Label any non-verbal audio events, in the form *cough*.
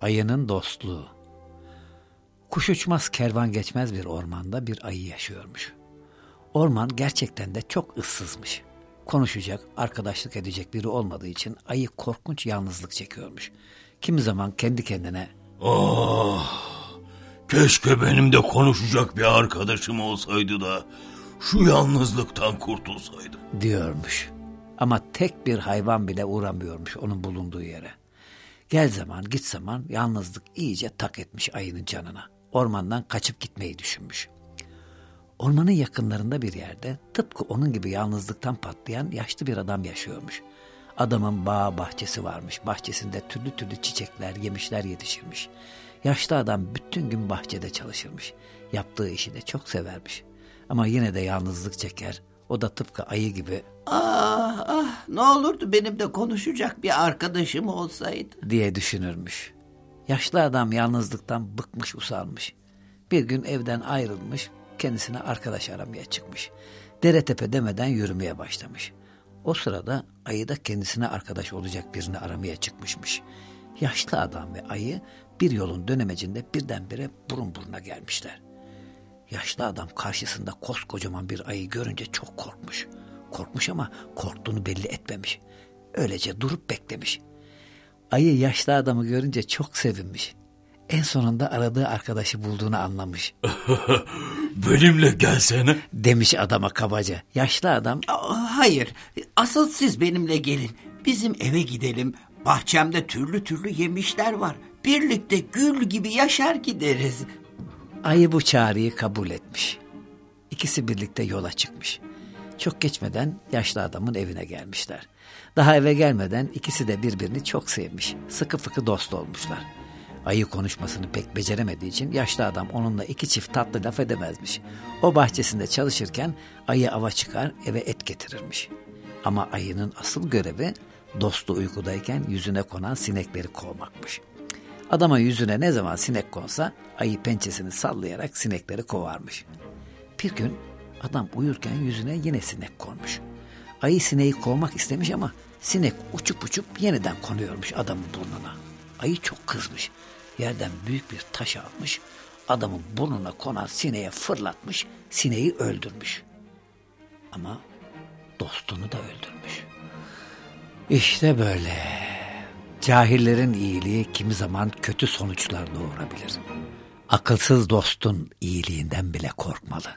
Ayının dostluğu. Kuş uçmaz kervan geçmez bir ormanda bir ayı yaşıyormuş. Orman gerçekten de çok ıssızmış. Konuşacak, arkadaşlık edecek biri olmadığı için ayı korkunç yalnızlık çekiyormuş. Kimi zaman kendi kendine Oh, keşke benim de konuşacak bir arkadaşım olsaydı da şu yalnızlıktan kurtulsaydım. diyormuş. Ama tek bir hayvan bile uğramıyormuş onun bulunduğu yere. Gel zaman git zaman yalnızlık iyice tak etmiş ayının canına. Ormandan kaçıp gitmeyi düşünmüş. Ormanın yakınlarında bir yerde tıpkı onun gibi yalnızlıktan patlayan yaşlı bir adam yaşıyormuş. Adamın bağ bahçesi varmış. Bahçesinde türlü türlü çiçekler, yemişler yetişirmiş. Yaşlı adam bütün gün bahçede çalışırmış. Yaptığı işi de çok severmiş. Ama yine de yalnızlık çeker. O da tıpkı ayı gibi Ah ah ne olurdu benim de konuşacak bir arkadaşım olsaydı. diye düşünürmüş. Yaşlı adam yalnızlıktan bıkmış usanmış. Bir gün evden ayrılmış, kendisine arkadaş aramaya çıkmış. Dere tepe demeden yürümeye başlamış. O sırada ayı da kendisine arkadaş olacak birini aramaya çıkmışmış. Yaşlı adam ve ayı bir yolun dönemecinde birdenbire burun buruna gelmişler. Yaşlı adam karşısında koskocaman bir ayı görünce çok korkmuş. Korkmuş ama korktuğunu belli etmemiş. Öylece durup beklemiş. Ayı yaşlı adamı görünce çok sevinmiş. En sonunda aradığı arkadaşı bulduğunu anlamış. *laughs* Benimle gelsene. Demiş adama kabaca. Yaşlı adam hayır asıl siz benimle gelin. Bizim eve gidelim. Bahçemde türlü türlü yemişler var. Birlikte gül gibi yaşar gideriz. Ayı bu çağrıyı kabul etmiş. İkisi birlikte yola çıkmış. Çok geçmeden yaşlı adamın evine gelmişler. Daha eve gelmeden ikisi de birbirini çok sevmiş. Sıkı fıkı dost olmuşlar. Ayı konuşmasını pek beceremediği için yaşlı adam onunla iki çift tatlı laf edemezmiş. O bahçesinde çalışırken ayı ava çıkar eve et getirirmiş. Ama ayının asıl görevi dostu uykudayken yüzüne konan sinekleri kovmakmış. Adama yüzüne ne zaman sinek konsa ayı pençesini sallayarak sinekleri kovarmış. Bir gün adam uyurken yüzüne yine sinek konmuş. Ayı sineği kovmak istemiş ama sinek uçup uçup yeniden konuyormuş adamın burnuna. Ayı çok kızmış. Yerden büyük bir taş almış. Adamın burnuna konan sineğe fırlatmış. Sineği öldürmüş. Ama dostunu da öldürmüş. İşte böyle. Cahillerin iyiliği kimi zaman kötü sonuçlar doğurabilir. Akılsız dostun iyiliğinden bile korkmalı.